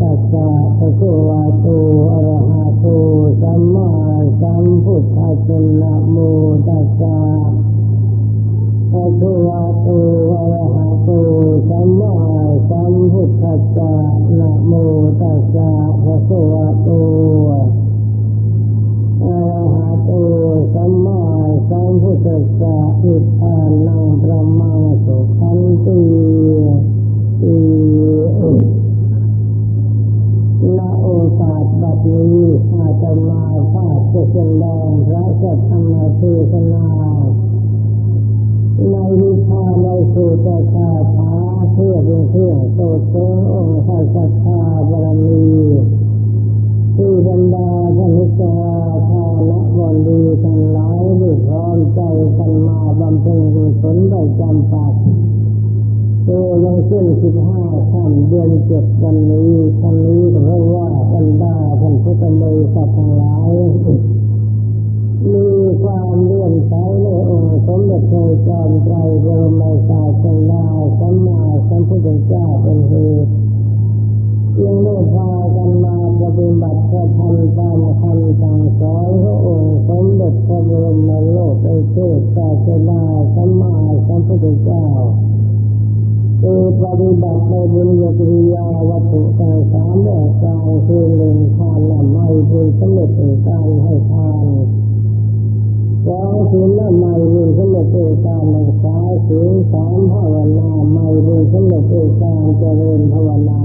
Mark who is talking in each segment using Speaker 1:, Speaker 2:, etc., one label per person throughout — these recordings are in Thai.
Speaker 1: ตัสสะภะคะวะโตอะระหะโตสัมมาสัมพุทธัสสะนะโมตัสสะภะคะวะโต จพระบรมโลกเอศาสดาสัมมาสัมพุทธเจ้าคือปฏิบัติในบุญญากิริยาวัตถุต่างสามแบบกลางคือหนึ่งทานละไม่บุญสำเร็จเป็นการให้ทานสองศีลละไม่บุญสำเร็จเป็นการรักษาศีลสามภาวนาไม่บุญสำเร็จเป็นการเจริญภาวนา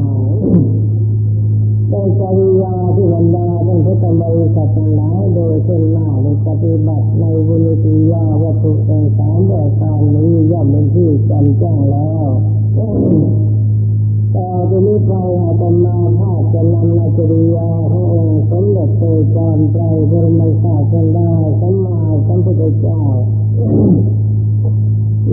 Speaker 1: บริษัททั้งหลายโดยเส้นหน้าในปฏิบัติในบุญญากิริยาวัตถุต่างสามแบบการนี้ย่อมเป็นที่จำแจ้งแล้วแต่ทีนี้ไปอาตมาภาพจะนำนาจริยาขององค์สมเด็จโตจอมไตรบรมศาสดาสัมมาสัมพุทธเจ้า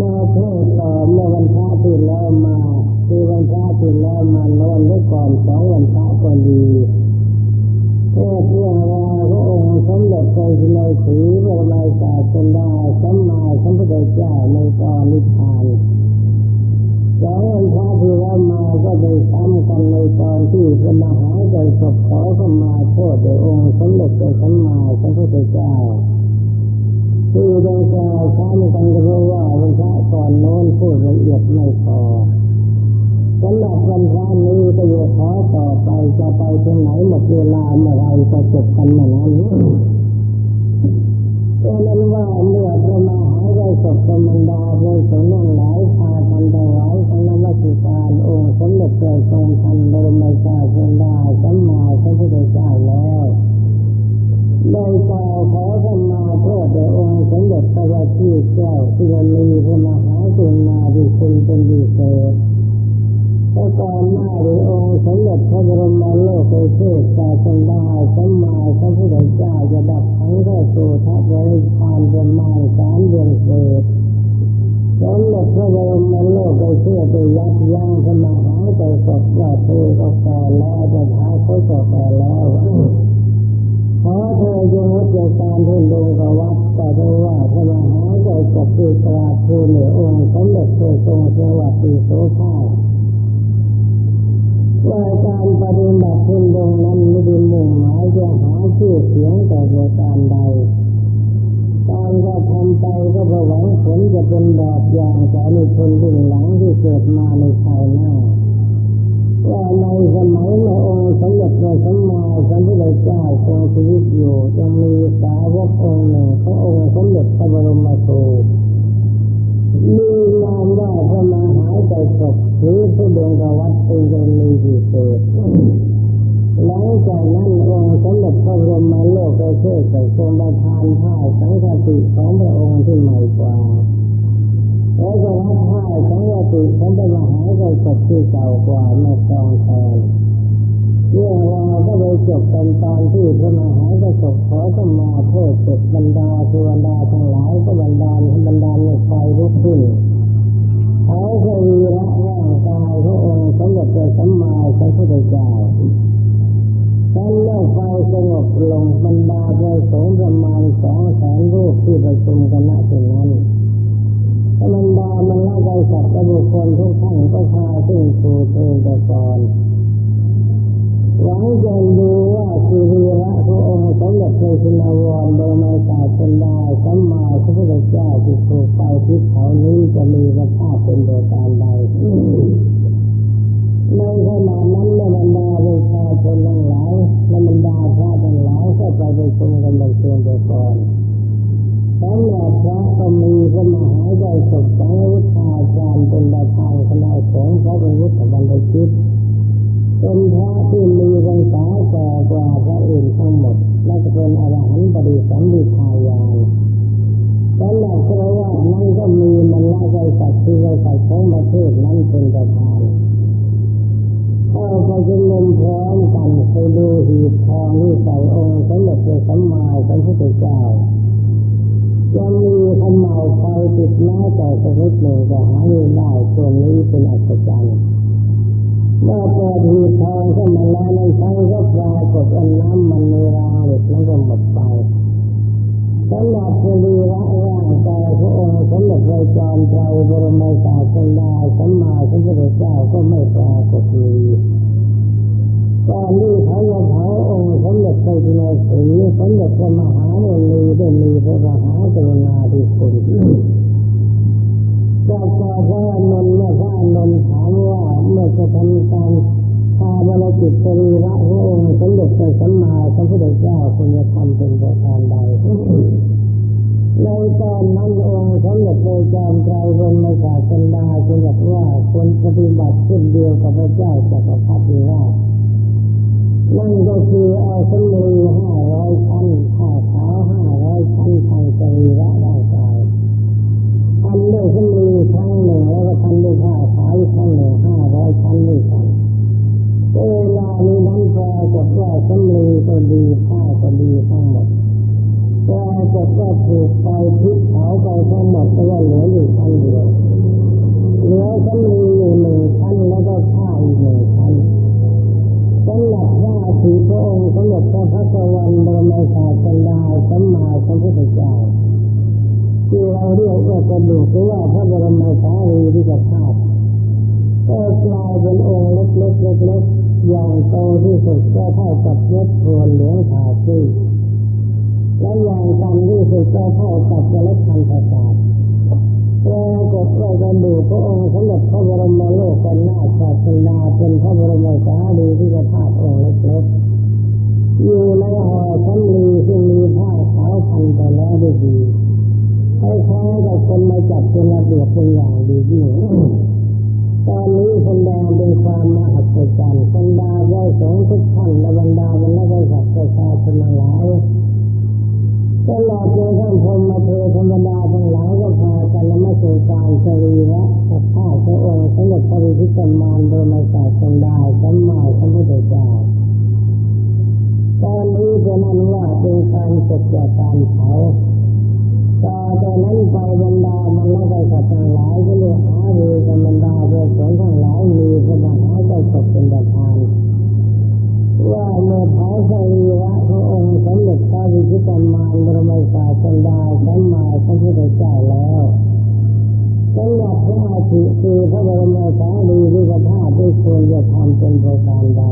Speaker 1: มาเทศต่อเมื่อวันพระที่แล้วมาคือวันพระที่แล้วมาโน้นได้ก่อนสองวันพระก็ดี มเด็จโตชินสีบรมศาสดาสัมมาสัมพุทธเจ้าในตอนนิพพานสองวันพระที่แล้วมาก็ไปซ้ำกันในตอนที่พระมหาใจศพขอขมาโทษแด่องค์สมเด็จพระสัมมาสัมพุทธเจ้าที่ได้กล่าวซ้ำกันก็เพราะว่าวันพระก่อนโน้นพูดละเอียดไม่พอ สำหรับวันพระนี้ก็จะขอต่อไปจะไปที่ไหนหมดเวลาเมื่อไรจะจบกันเมื่อนั้นเพราะนั้นว่าเมื่อพระมหาได้ศพธรรมดาโดยสงฆ์นั่งหลายพากันถวายสังฆวัตถุการองค์สมเด็จพระทรงทันบรมศาสดาสัมมาสัมพุทธเจ้าแล้วได้กล่าวขอขมาโทษแด่องค์สมเด็จพระบัณฑิตเจ้าที่มีพระมหากรุณาธิคุณเป็นดีเศษ ก็ก่อนหน้าหรือองค์สมเด็จพระบรมโลกเทศศาสดาสัมมาสัมพุทธเจ้าจะดับทั้งเข้าสู่ทัพบริพานประมาณสามเดือนเศษสมเด็จพระบรมโลกเทศไปยับยั้งสมาหาใจศพว่าเธอก็แก่แล้วจะท้าเขาก็แก่แล้วขอเธอจงรับใจการทุนลงกับวัดแต่ได้ว่าพระมหาใจศพคือกราบทูลอองค์สมเด็จพระทรงสวัสดิโสภา ว่าการปฏิบัติทุนลงนั้นไม่ได้มุ่งหมายจะหาชื่อเสียงแต่ประการใดการกระทำไปก็เพระหวังผลจะเป็นแบบอย่างสานุชนรุ่นหลังที่เกิดมาในภายหน้าว่าในสมัยพระองค์สมเด็จพระสัมมาสัมพุทธเจ้าทรงชีวิตอยู่จะมีสาวกองค์หนึ่งพระองค์สมเด็จพระบรมโคมีนามว่าพระมหาใจศพหรือพระดวงกวัดเป็นกรณี เศษหลังจากนั้นองค์สมเด็จพระบรมโลกเทศทรงประทานผ้าสังฆติของพระองค์ที่ใหม่กว่าแล้วก็รับผ้าสังฆติของพระมหาใจศพที่เก่ากว่ามาครองแทนเรื่องราวก็ไปจบกันตอนที่พระมหากษัตริย์ขอสมาโทษเจ็บรรดาเทวดาทั้งหลายก็บรรดาบรรดาในไฟลุกขึ้นเขาสรีระร่า พระองค์สมเด็จสัมมาสัมพุทธเจ้าท่านเลิกไฟสงบลงบรรดาพระสงฆ์ประมาณสองแสนรูปที่ประชุมกันณที่นั้นบรรดามันละใจสัตว์บุคคลทุกท่านก็พาขึ้นสู่เทวดาหวังจะดูว่าสิริระพระองค์สมเด็จพระชินวรบรมศาสดาสัมมาสัมพุทธเจ้าที่ถูกไปที่เขานี้จะมีสภาพเป็นโดยการใด นทั้งหลายในบรรดาพระทั้งหลายก็ไปไประชุมกันบนเชิงไปก่อนสำหรับพระก็มีพระมหาใจสุขสังวุฒาจารย์เป็นประธานคณะสงฆ์พระบรมบรรพชิตเป็นพระที่มีพรรษาแก่กว่าพระอื่นทั้งหมดและจะเป็นอรหันต์ปริสัมภิทายานสำหรับพระว่านั้นก็มีมันละใจสัตว์ที่ใจสัตว์ของประเทศนั้นเป็นประธาน เข้าไปชุมนุมพร้อมกันไปดูหีบทองที่ใส่องค์สมเด็จพระสัมมาสัมพุทธเจ้าจะมีขมเหลาไฟติดหน้าแต่สักนิดหนึ่งก็หาไม่ได้ตัวนี้เป็นอัศจรรย์เมื่อเปิดหีบทองขึ้นมาแล้วในใช้ก็ปรากฏอันน้ำมันในราเหล็กนั้นก็หมดไปสำหรับสรีระร่างกายพระองค์สมเด็จพระจอมไตรบรมศาสดาสัมมาสัมพุทธเจ้าก็ไม่ปรากฏมี ค์สมเด็จพระจินสีสมเด็จพระมหาโมนีได้มีพระมหากรุณาธิคุณจากพระอนนท์เมื่อพระนนท์ถามว่าเมื่อจะทำการพาบรจิตสรีระพระองค์สมเด็จพระสัมมาสัมพุทธเจ้าควรจะทำเป็นประการใดในตอนนั้นองค์สมเด็จพระจอมไตรบรมศาสันดาจึงบอกว่าควรปฏิบัติเช่นเดียวกับพระเจ้าจักรพรรดิราช นั่นก็คือเอาสมรีห้าร้อยชั้นผ้าขาวห้าร้อยชั้นทางสรีระร่างกายทำด้วยสมรีครั้งหนึ่งแล้วก็ทำด้วยผ้าขาวครั้งหนึ่งห้าร้อยชั้นด้วยกันเวลานี้นั้นปรากฏว่าสมรีก็ดีผ้าก็ดีทั้งหมดปรากฏว่าถูกไฟพิษเผาไปทั้งหมดก็เหลืออยู่ชั้นเดียวเหลือสมรีอยู่หนึ่งชั้น พระพักวันบรมศาสดาสัมมาสัมพุทธเจ้าที่เราเรียกว่ากระดูกหรือว่าพระบรมสารีริกธาตุก็กลายเป็นองค์เล็กๆเล็กๆอย่างโตที่สุดก็เท่ากับเม็ดทวนเหลืองขาซีและอย่างต่ำที่สุดก็เท่ากับเมล็ดพันธุ์ศาสตร์ปรากฏว่ากระดูกพระองค์สมเด็จพระบรมโลกเป็นนาศาสนาเป็นพระบรมสารีริกธาตุองค์เล็กๆ อยู่ในห่อชั้นลีซึ่งมีผ้าขาวพันไปแล้วด้วยดีคล้ายๆกับคนมาจับเป็นระเบียบเป็นอย่างดียิ่งตอนนี้แสดงเป็นความมหัศจรรย์บรรดาพระสงทุกท่านและบรรดาบรรดาศักดิ์ประชาชนังหลายตลอดจนท่านพรหมเทธรรมดาทั้งหลายก็พากันละมาเสการสรีระสัพพะพระองค์สมเด็จพระริพิตมานโดยไมาศาสดาสัมมาสัมพุทธเจ้า ฉะนั้นว่าเป็นการจบจากการเผาต่อจากนั้นไปบรรดามันและได้สัตว์ทั้งหลายก็เลยหาเรือกันบรรดาเรือสงฆ์ทั้งหลายมีพระมหาได้ศพเป็นประธานว่าเมื่อเผาสรีระพระองค์สมเด็จพระวิชิตมารบรมศาสดาสัมมาสัมพุทธเจ้าแล้วสำหรับพระอาทิตย์คือพระบรมสารีริกธาตุด้วยควรจะทำเป็นประการใด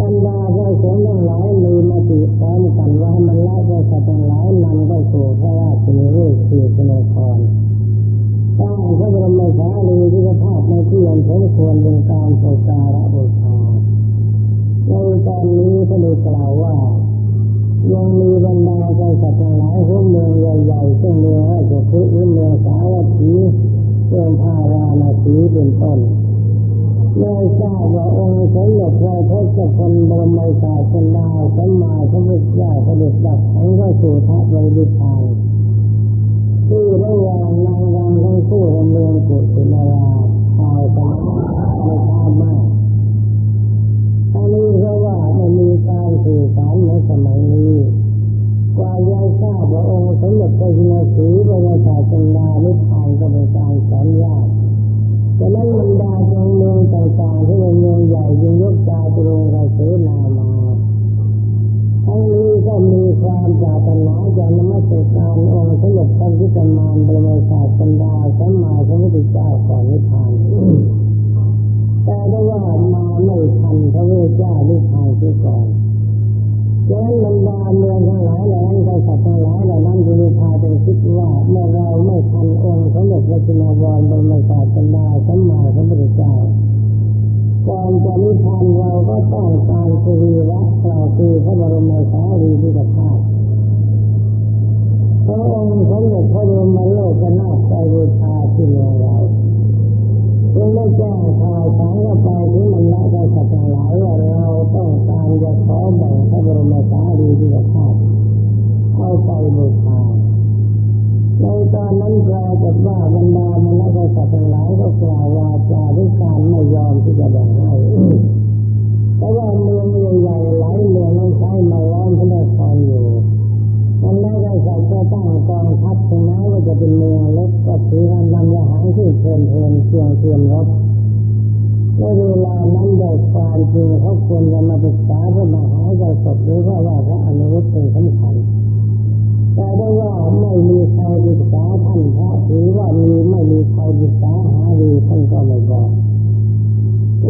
Speaker 1: บรรดาพระสงฆ์ทั้งหลายมีมติพร้อมกันว่ามันละพระสัตว์ทั้งหลายนำเข้าสู่พระราชนิเวศคือสนครตั้งพระบรมสารีริกธาตุในที่อันสมควรเป็นการสักการะบูชาในตอนนี้ก็ได้กล่าวว่า ยังมีบรรดาใจสัตว์ทั้งหลายหัวเมืองใหญ่ๆเช่นเมืองราชคฤห์เมืองสาวัตถีเมืองพาราณสีเป็นต้น ไม่ทราบว่าองค์สมเด็จพระทศพลบรมศาสดาสัมมาสัมพุทธเจ้าเสด็จดับแห่งพระสุทธบริทานที่ระหว่างนางรำทั้งคู่ของเมืองกุสินาราชาวสามไม่ทราบมากอันนี้เพราะว่าไม่มีการสื่อสารในสมัยนี้กว่ายังทราบว่าองค์สมเด็จพระจินสีบรมศาสดานิพพานก็เป็นการสอนยาก ฉะนั้นบรรดาชาเมืองต่างๆที่เป็นเมืองใหญ่ยังยกตาตรงไรเสนามาทั้งนี้ก็มีความจารถนหนาจะนมัสการองค์สมเด็จพระพุทธมารบรมศาสดาสัมมาสัมพุทธเจ้าก่อนนิพพานแต่ได้ว่ามาไม่ทันพระพุทธเจ้านิพพานเสียก่อนดังนั้นบรรดาเมืองทั้งหลายเหล่านั้นการสัตว์ทั้งหลายเหล่านั้นจึงพากันคิดว่าเมื่อเราไม่ทันองค์สมเด็จพระจินวรบรมศา จะนิพพานเราก็ต้องการสรีระเราคือพระบรมสารีริกธาตุพระองค์สมเด็จพระบรมโลกนาถไปบูชาที่เมืองเราจึงได้แจ้งข่าวสารว่าไปที่มันละได้สักหลายว่าเราต้องการจะขอแบ่งพระบรมสารีริกธาตุเอาไปบูชา ตอนนั้นปรากฏว่าบรรดามันละได้สักหลายก็กล่าววาจาด้วยการไม่ยอมที่จะแบ่งให้เพราะว่าเมืองใหญ่ๆหลายเมืองนั้นใช้มาล้อมพระนครอยู่มันแล้วได้สักจะตั้งกองทัพถึงแม้ว่าจะเป็นเมืองเล็กก็ถือกันนำทหารที่เชิญเทินเชียงเทียมรบในเวลานั้นได้ความจริงเขาควรจะมาปรึกษาพระมหากษัตริย์หรือว่าว่าพระอนุรุตเป็นสำคัญ แต่ได้ว่าไม่มีใครปรึกษาท่านพระถือว่ามีไม่มีใครปรึกษาหารือท่านก็ไม่บอก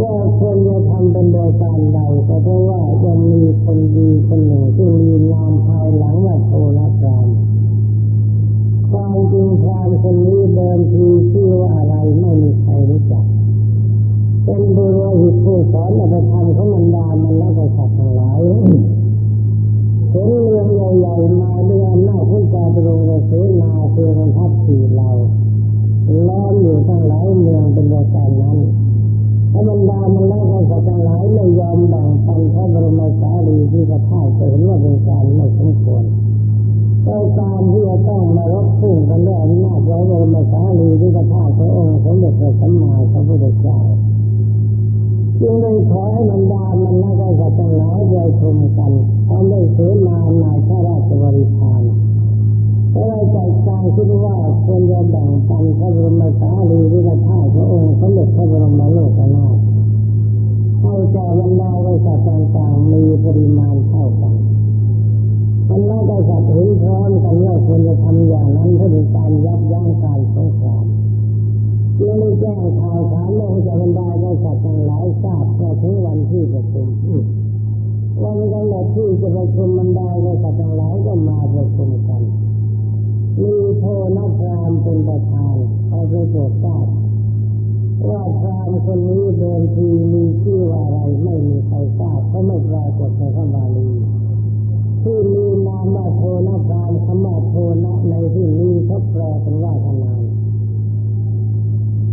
Speaker 1: ว่าควรจะทำเป็นโดยการใดก็เพราะว่ายังมีคนดีคนหนึ่งที่มีนามภายหลังว่าโทนกรามความจริงพรามคนนี้เดิมทีชื่อว่าอะไรไม่มีใครรู้จักเป็นบุรุษผู้สอนอัตธรรมของมันดามันแล้วก็สัตว์ทั้งหลาย การรงเสนาเพื่อนทัพสีเราล้อมอยู่ทั้งหลายเมืองเป็นประการนั้นธรรมดามันแล้วก็สัตว์หลายไม่ยอมแบ่งปันพระบรมสารีที่พระธาตุเห็นว่าเป็นการไม่สมควรโดยการที่จะต้องมารบพุ่งกันด้วยอำนาจพระบรมสารีที่พระธาตุพระองค์สมเด็จพระสัมมาสัมพุทธเจ้าจึงได้ขอให้บรรดามันแล้วก็สัตว์หลายได้ชมกันทำได้เสนาในข้าราชบริพาร ก็เลยจัดการคิดว่าควรจะแบ่งปันพระบรมสารีริกธาตุพระองค์สมเด็จพระบรมโลกนาถให้แก่บรรดาบริษัทต่างๆมีปริมาณเท่ากันมันแล้วก็สัตว์เห็นพร้อมกันว่าควรจะทำอย่างนั้นเพื่อเป็นการยับยั้งการสงครามจึงได้แจ้งข่าวสารลงจากบรรดาบริษัททั้งหลายทราบว่าถึงวันที่ประชุมวันกำหนดที่จะประชุมบรรดาบริษัททั้งหลายก็มาประชุมกัน เป็นประธานเอาไปโปรดทราบว่าพรามคนนี้เดินทีมีชื่อว่าอะไรไม่มีใครทราบเพราะไม่ปรากฏในพระบาลีที่มีนามว่าโทนักพรามคำว่าโทนะในที่นี้เขาแปลเป็นว่าขนาน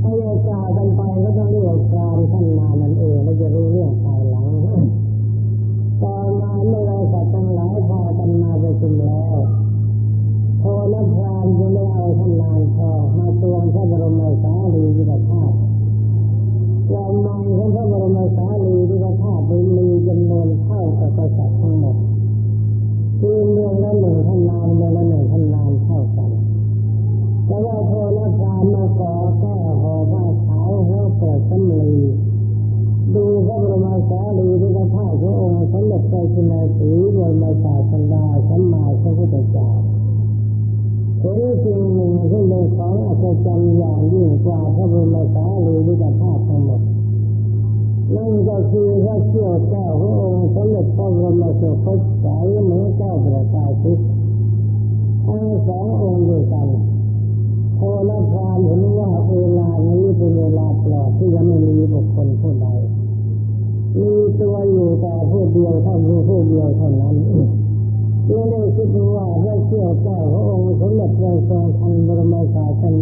Speaker 1: ถ้าจะกล่าวกันไปก็ต้องเรียกการขั้นนานนั่นเองและจะรู้เรื่องภายหลังต่อมาเมื่อเราสัตว์ทั้งหลายพากันมาประชุมแล้ว โทนพรานยังไม่เอาท่านานพอมาตัว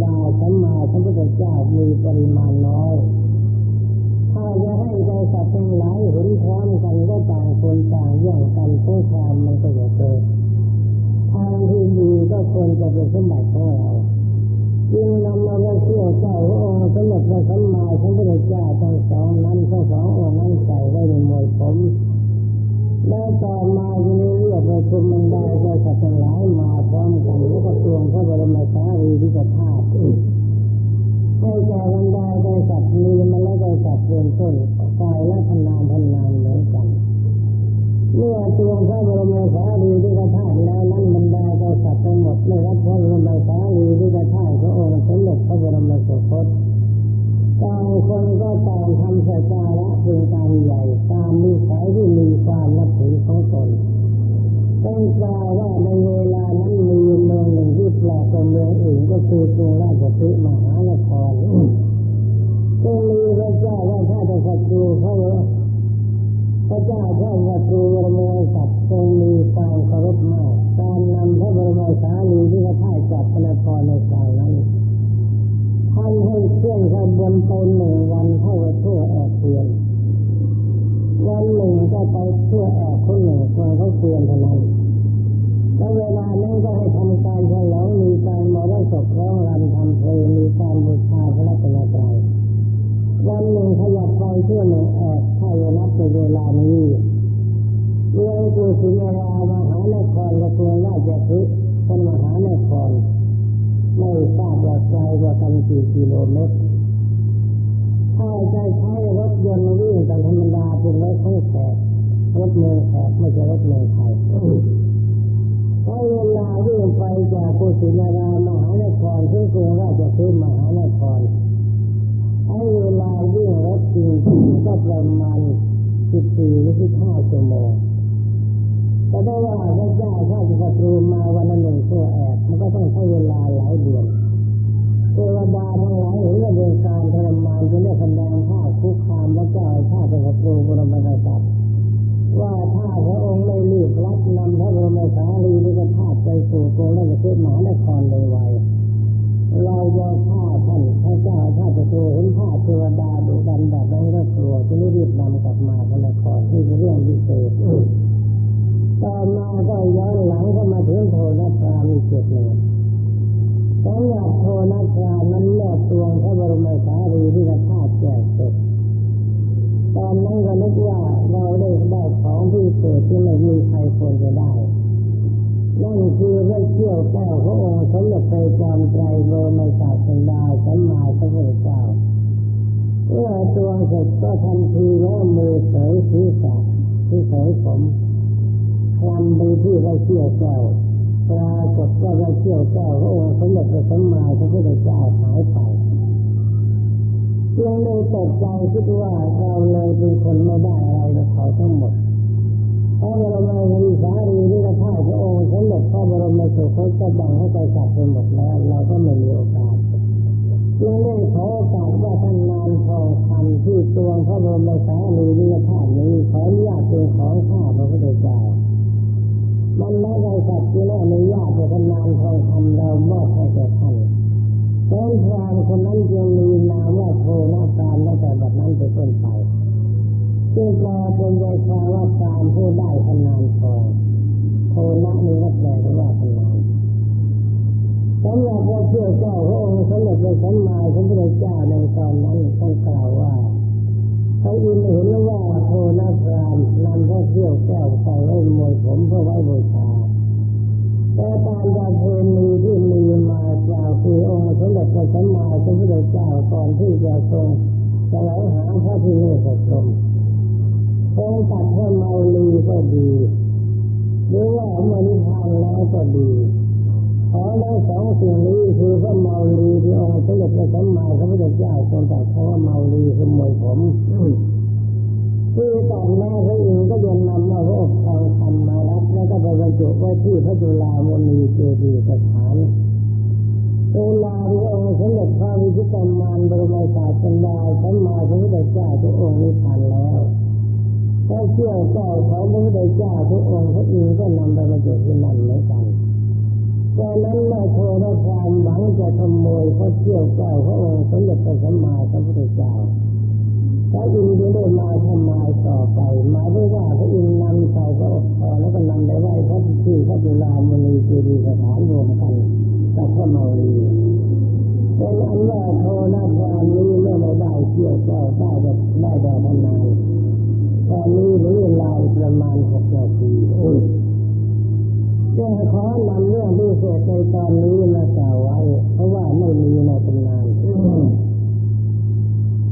Speaker 1: ดาสัมมาสัมพุทธเจ้ามีปริมาณน้อย ถ้าจะให้ใจสัตว์ทั้งหลายเห็นพร้อมกันก็ต่างคนต่างแย่งกันสงครามมันก็จะเกิดทางที่ดีก็ควรจะเป็นสมบัติของเราจึงนำมาเชื่อเจ้าพระองค์สมเด็จพระสัมมาสัมพุทธเจ้าทั้งสองนั้นทั้งสององค์นั้นใส่ไว้ในมวยผมแล้วต่อมาจึงเรียกประชุมบรรดาเจ้าสัตว์ทั้งหลายมาพร้อมกันแล้วก็ตวงพระบรมสารีริกธาตุ ให้แก่บรรดาเจ้าสัตว์มีมาแล้วเจ้าสัตว์เป็นต้นฝ่ายละพนานพนานเหมือนกัน เมื่อตัวพระบรมสารีริกธาตุแล้วนั้นบรรดาเจ้าสัตว์ทั้งหมดได้รับพระบรมสารีริกธาตุพระองค์สมเด็จพระบรมสุคตต่างคนก็ต่างทำสัจจาระเป็นการใหญ่ตามนิสัยที่มีความนับถือของตนต้องกล่าวว่าในเวลานั้นมีเมืองไปลงเมืองอื่นก็สูตร เพียนวันหนึ่งก็ไปเพื่อแอบคน ก็ประมาณ14หรือ15ชั่วโมงแต่ได้ว่าพระเจ้าข้าจะตูมาวันละหนึ่งชั่วแอบมันก็ต้องใช้เวลาหลายเดือนเทวดาทั้งหลายเห็นว่าเป็นการทรมานจะได้แสดงท่าคุกคามพระเจ้าข้าเป็นศัตรูบรมกษัตริย์ว่าถ้าพระองค์ไม่รีบรับนำพระบรมสารีริกธาตุไปสู่กรุงราชสีมหานครโดยไว เราจะฆ่าท่านพระเจ้าข้าจะตรูเห็นภาเทวดาดุดันแบบนั้นก็กลัวจะไม่รีบนำกลับมาพระนครนี่เรื่องพิเศษต่อมาก็ย้อนหลังก็มาถึงโทนตรามีจุดหนึ่งสำหรับโทนตรานั้นแลกตัวพระบรมสารีริกธาตุแจกเสร็จตอนนั้นก็นึกว่าเราได้ได้ของพิเศษที่ไม่มีใครควรจะได้นั่นคือพระเชี่ยวแก้วพระองค์สมเด็จพ ก็ทันทีแล้วมือเสยศีรษะที่เสยผมคลำไปที่พรเชี่ยวแก้วปรากฏว่าพรเชี่ยวแก้วพระองค์สมเด็จพระสัมมาสัมพุทธเจ้าหายไปเพียงเลยตกใจคิดว่าเราเลยเป็นคนไม่ได้อะไรกับเขาทั้งหมดพระบรมศาลีสารีริกธาตุพระองค์สมเด็จพระบรมสุคตก็แบ่งให้ไปจัดไปหมดแล้ว เราก็ไม่มีโอกาส จึงได้ขอโอกาสว่าท่านนานทองคำที่ตัวพระบรมสารีริกธาตุนี้ขออนุญาตเป็นของข้าพระพุทธเจ้ามันไม่ได้สัตว์ที่แน่อนุญาตให้ท่านนานทองคำเรามอบให้แก่ท่านเป็นพรามคนนั้นจึงมีนามว่าโทนาการตั้งแต่บัดนั้นเป็นต้นไปจึงแปลเป็นใจความว่าการผู้ได้พนานทองโทนะนี้ก็แปลว่าพนานำหรับว่าเชื่อเจ้าพระองค์สมเด็จพระสัมมาสัมพุทธเจ้าในตอนนั้นท่านกล่าวว่าพระอินทร์เห็นว่าโทนะพรามนำพระเชี่ยวแก้วใส่ไว้มวยผมเพื่อไว้บูชาแต่ตามประเพณีที่มีมาจากคือองค์สมเด็จพระสัมมาสัมพุทธเจ้าก่อนที่จะทรงแสวงหาพระพิเนศกรมทรงตัดพระเมาลีก็ดีหรือว่าเมื่อนิพพานแล้วก็ดี ขอทั้งสองสิ่งนี้คือพระเมาลีที่องค์สมเด็จพระสัมมาสัมพุทธเจ้าทรงตัดคำว่าเมาลีคือมวยผมคือตอนแรกพระอินทร์ก็ยังนำมาพระอบทองคำมารับแล้วก็ไปบรรจุไว้ที่พระจุฬามณีเจดีย์สถานเวลาที่องค์สมเด็จพระวิชิตมานบรมศาสดาสัมมาสัมพุทธเจ้าทุกองค์นิพพานแล้วถ้าเชื่อเจ้าของพระพุทธเจ้าทุกองค์พระอินทร์ก็นำไปบรรจุที่นั่นเหมือนกัน ดังนั้นเมื่อโทรความหวังจะขโมยพระเชี่ยวเจ้าพระองค์สมเด็จพระสัมมาสัมพุทธเจ้าพระอินทร์จึงได้มาทำลายต่อไปหมายด้วยว่าพระอินทร์นำใส่พระอบทองแล้วก็นำไปไว้พระที่พระจุฬามณีเจดีย์สถานรวมกันกับพระมาลีเป็นอันว่าโทนาความนี้เมื่อไม่ได้เชี่ยวเจ้าได้แบบได้แด่นานตอนนี้เหลือเวลาประมาณหกนาที จะขอนำเรื่องพิเศษในตอนนี้มากล่าวไว้ เพราะว่าไม่มีในตำนาน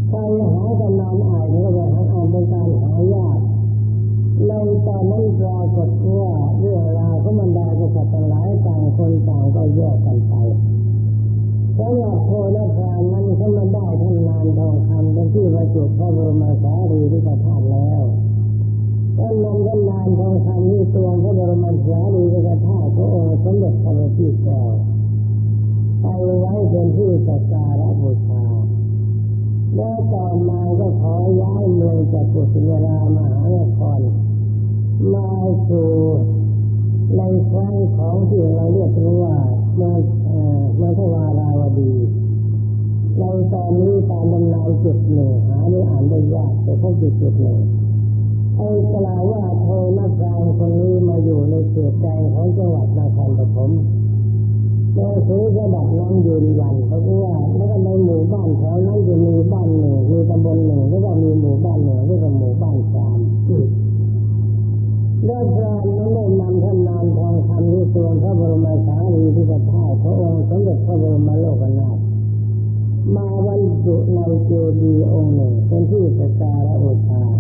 Speaker 1: ใครหาตำนานอ่านก็จะหาอ่านเป็นการหายากในตอนนั้นปรากฏว่าเรื่องราวของบรรดากษัตริย์หลายต่างคนต่างก็แยกกันไปสำหรับโพและพรานนั้นเขามาได้ท่านนานทองคำเป็นที่ประจุพระบรมสารีริกธาตุแล้ว ท่านนำท่านนานทองคำที่ตัวพระบรมสารีริกธาตุพระองค์สมเด็จพระบัณฑิตแก้วไปไว้เป็นที่สักการะบูชาแล้วต่อมาก็ขอย้ายเมืองจากกุสินรามหานครมาสู่ในครั้งของที่เราเรียกว่าเมืองเมืองทวาราวดีในตอนนี้ตามตำเนานจุดหนึ่งหาไม่อ่านได้ยากแต่พบจุดจุดหนึ่ง ไอ้กล่าวว่าโทนักการคนนี้มาอยู่ในเขตแดงของจังหวัดนครปฐมโดยซื้อกระดับน้ำยืนยันเพราะว่าแล้วก็ในหมู่บ้านแถวนั้นจะมีบ้านหนึ่งมีตำบลหนึ่งแล้วก็มีหมู่บ้านหนึ่งแล้วก็หมู่บ้านสามด้วยพรานนั้นได้นำท่านนานทองคำที่ส่วนพระบรมสารีริกธาตุพระองค์สมเด็จพระบรมโลกนาถมาบรรจุในเจดีย์องค์หนึ่งเป็นที่สักการะบูชา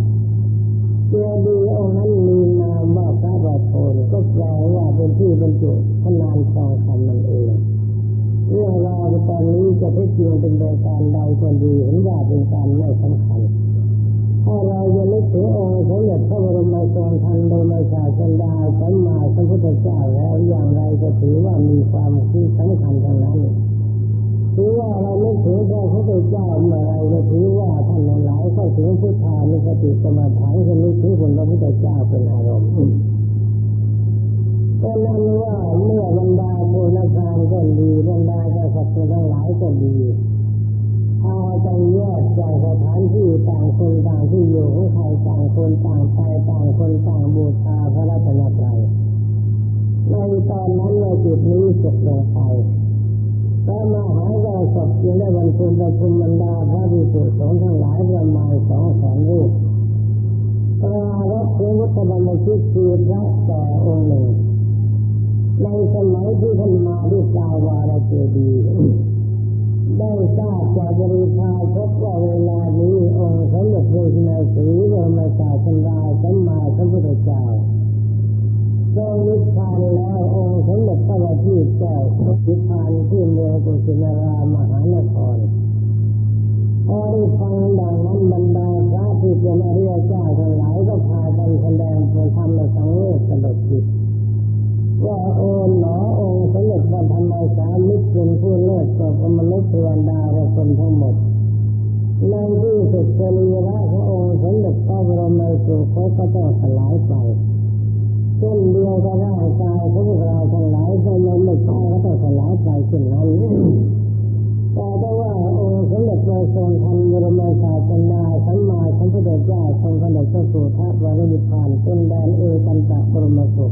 Speaker 1: องค์นั้นมีนามว่าพระบาโทนก็แปลว่าเป็นที่บรรจุพระนานทองคำนั่นเองเรื่องราวตอนนี้จะพิจารณาเป็นรายการใดคนดีเห็นว่าเป็นการไม่สำคัญถ้าเราจะนึกถึงองค์สมเด็จพระบรมโกรทันโดยมาชาชนดาสัมมาสัมพุทธเจ้าแล้วอย่างไรก็ถือว่ามีความที่สำคัญทั้งนั้น ถือว่าเรานึกถึงพระพุทธเจ้าเมื่อไรก็ถือว่าท่านหลายเข้าถึงพุทธานุสติสมาธิคือนึกถึงคนพระพุทธเจ้าเป็นอารมณ์ก็นั่นว่าเมื่อบรรดาโบราการก็ดีบรรดากษัตริย์ทั้งหลายก็ดีพากันแยกจากสถานที่ต่างคนต่างที่อยู่ของใครต่างคนต่างไปต่างคนต่างบูชาพระรัตนตรัยในตอนนั้นในจุดนี้สร็จลงไป พระมหากษัตริย์จึงได้บรรทุนประชุมบรรดาพระภิกษุสงฆ์ทั้งหลายประมาณสองแสนรูปปรารบถึงวัฒนธรรมชิตคือพระแต่องค์หนึ่งในสมัยที่ท่านมาด้วยกาวาระเจดีได้ทราบจากบริพาพบว่าเวลานี้องค์สมเด็จพระนายศรีบรมศาสดาสัมมาสัมพุทธเจ้า ทรงนิพพานแล้วองค์สมเด็จพระบัณฑิตเจ้านิพพานที่เมืองกุสินารามหานครพอได้ฟังดังนั้นบรรดาพระที่เป็นอริยเจ้าทั้งหลายก็พากันแสดงเป็นธรรมสังเวชสลดจิตว่าโอ้หนอองค์สมเด็จพระธรรมสามิตรเป็นผู้เลิศกว่ามนุษย์เทวดาและคนทั้งหมดในที่สุดสรีระขององค์สมเด็จพระบรมสุคตก็ต้องสลายไป เช่นเดียวกับร่างกายของพวกเราทั้งหลายก็ลมไม่ตายก็ต้องสลายไปเช่นนั้นแต่ได้ว่าองค์สมเด็จพระทรงทันบรมศาสนาสัมมาสัมพุทธเจ้าทรงกำหนดเจ้าสูตรพระวรินิพพานเป็นแดนเอตันตะบรมสุข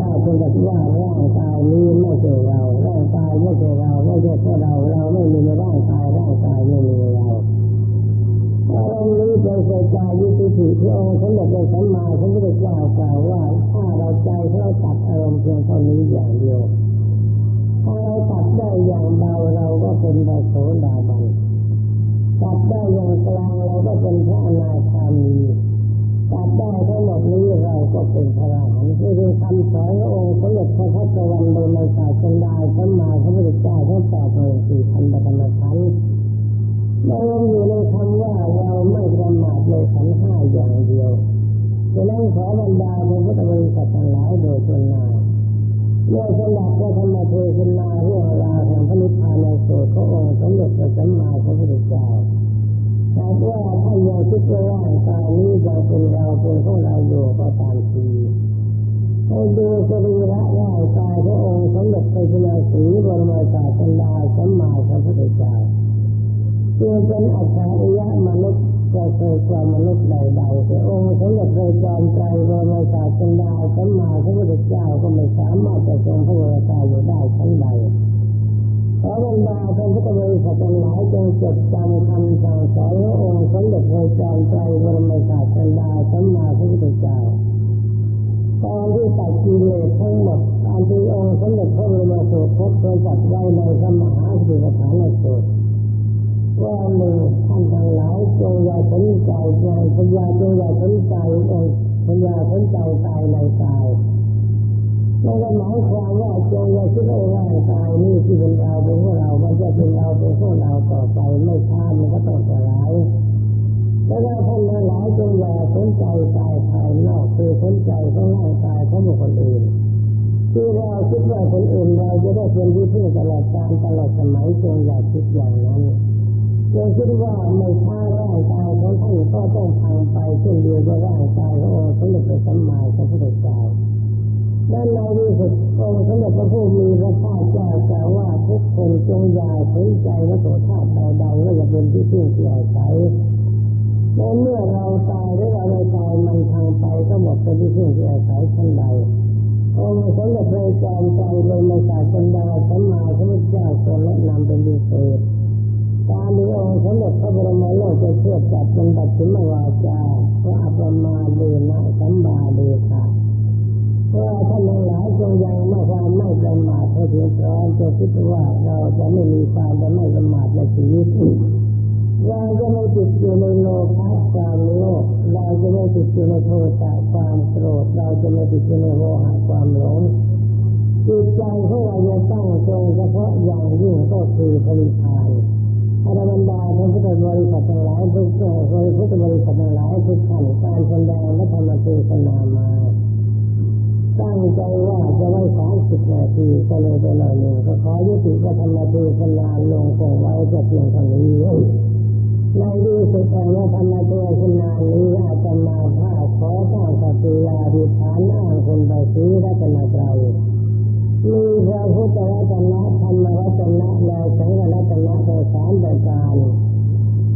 Speaker 1: จ้าทรงตรัสว่าร่างกายนี้ไม่ใช่เราร่างกายไม่ใช่เราไม่ใช่แค่เราเราไม่มีในร่างกายร่างกายไม่มีเราอารมณ์นี้เป็นสัจจายุติที่ที่องค์สมเด็จในสัมมาสัมพุทธเจ้ากล่าวว่าถ้าเราใจเราตัดอารมณ์เพียงเท่านี้อย่างเดียวถ้าเราตัดได้อย่างเบาเราก็เป็นพระโสดาบันตัดได้อย่างกลางเราก็เป็นพระอนาคามี ตัดได้ทั้งหมดนี้เราก็เป็นพระอรหันต์นี่คือคำสอนขององค์สมเด็จพระพุทธวันโดยในศาสนาสัมมาสัมพุทธเจ้าทั้งแปดหมื่นสี่พันประการขันธ์เราอยู่ในคำว่าเราไม่ประมาทในขันห้าอย่างเดียวดังนั้นขอบรรดาในพุทธบริษัททั้งหลายโดยส่วนหน้าเมื่อสลับพระธรรมเทศนาเรื่องราวแห่งพระนิพพานในโสดขององค์สมเด็จพระสัมมาสัมพุทธเจ้า แต่ว่าถ้ายังคิดว่าร่างกายนี้ยังเป็นเราเป็นของเราอยู่ก็ตามทีให้ดูสรีระร่างกายขององค์สมเด็จพระนายศรีบรมศาสดาสัมมาสัมพุทธเจ้าจึงเป็นอัจฉริยะมนุษย์จะเคยกว่ามนุษย์ใดๆแต่องค์สมเด็จพระจอมไตรบรมศาสดาสัมมาสัมพุทธเจ้าก็ไม่สามารถจะทรงพระวรกายอยู่ได้ชั้นใด ขอบรรดาท่านพุทธบริษัททั้งหลายจงจดจำคำสั่งสอนขององค์สมเด็จพระจอมไตรบรมศาสดาสัมมาสัมพุทธเจ้าตอนที่ตัดกิเลสทั้งหมดตามที่องค์สมเด็จพระบรมโสดพเคยจัดไว้ในพระมหาสุรฐานสูตรว่าหนึ่งท่านทั้งหลายจงอย่าสนใจใจพยาจงอย่าสนใจองค์พยาสนใจตายในกาย ไม่ได้หมายความว่าจงอย่าคิดว่าร่างกายนี่ที่เป็นเราเป็นของเรา มันจะเป็นเราเป็นของเราต่อไปไม่ช้ามันก็ต้องสลายแล้วท่านหลายจงอย่าสนใจกายภายนอกคือสนใจของร่างกายของบุคคลอื่นที่เราคิดว่าคนอื่นเราจะได้เป็นที่พึ่งตลอดการตลอดสมัยจงอย่าคิดอย่างนั้นจงคิดว่าไม่ช้าร่างกายของท่านก็ต้องพังไปเช่นเดียวกับร่างกายขององค์สมเด็จพระสัมมาสัมพุทธเจ้า ด้านในที่สุดองค์สมเด็จพระผู้มีพระภาคเจ้ากล่าวว่าทุกคนจงอย่าสนใจว่าตัวธาตุใดๆว่าจะเป็นที่พึ่งที่อาศัยเมื่อเราตายหรือเราไม่ตายมันทางไปก็หมดเป็นที่พึ่งที่อาศัยชั้นใดองค์สมเด็จพระจอมไตรบรมศาสดาสัมมาสัมพุทธเจ้าทรงแนะนำเป็นพิเศษตามนี้องค์สมเด็จพระบรมโลกจะเชื่อจัดเป็นปัจฉิมวาจาพระอัปมาเดนะสัมบาเดชะ เพราะท่านหลายจงยังไม่ความไม่ประมาทให้เพียงพร้อมจะคิดว่าเราจะไม่มีความจะไม่ประมาทในชีวิตเราจะไม่ติดอยู่ในโลภะความโลภเราจะไม่ติดอยู่ในโทสะความโกรธ เราจะไม่ติดอยู่ในโมหะความหลงจิตใจของเราจะตั้งตรงเฉพาะอย่างยิ่งก็คือผลิพานอรบรรดาท่านพุทธบริษัททั้งหลายทุกท่านพุทธบริษัททั้งหลายทุกท่านการแสดงและธรรมเทศนามา ตั้งใจว่าจะไว้สามสิบนาทีก็เลยไปหน่อยหนึ่งก็ขอยุติว่าธรรมเทศนาลงคงไว้จะเพียงเท่านี้ในที่สุดแห่งธรรมเทศนานี้อาจมาภาขอตั้งสติยาดิฐานอ้างคนใดซื้อรัตนตรัยมีพระพุทธรัตนะธรรมรัตนะและสังฆรัตนะในสามประการ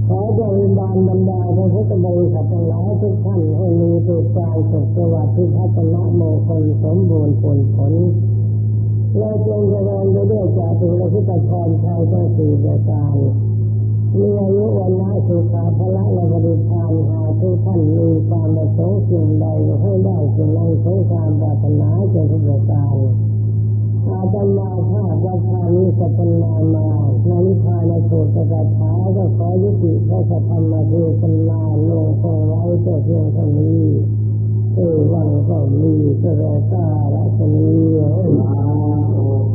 Speaker 1: ขอจงบานบรรดาพระพุทธบริษัททั้งหลายทุกท่านให้มีตุการสุขสวัสดิ์ที่พัฒนามงคลสมบูรณ์ผลผลและจงเจริญไปด้วยจากถึงพระพุทธพรชายทั้งสี่ประการมีอายุวันละสุขาพละและบริพารหาทุกท่านมีความประสงค์สิ่งใดให้ได้สิ่งนั้นสงความปรารถนาจงทุกประการ อาจมาภาพราคานี้สัพนามาในนิพานโสตกถาก็ขอยุติพระสัทธรรมเทศนาลงคงไว้แต่เพียงเท่านี้เอวังก็มีเสด็จกาและสนีอ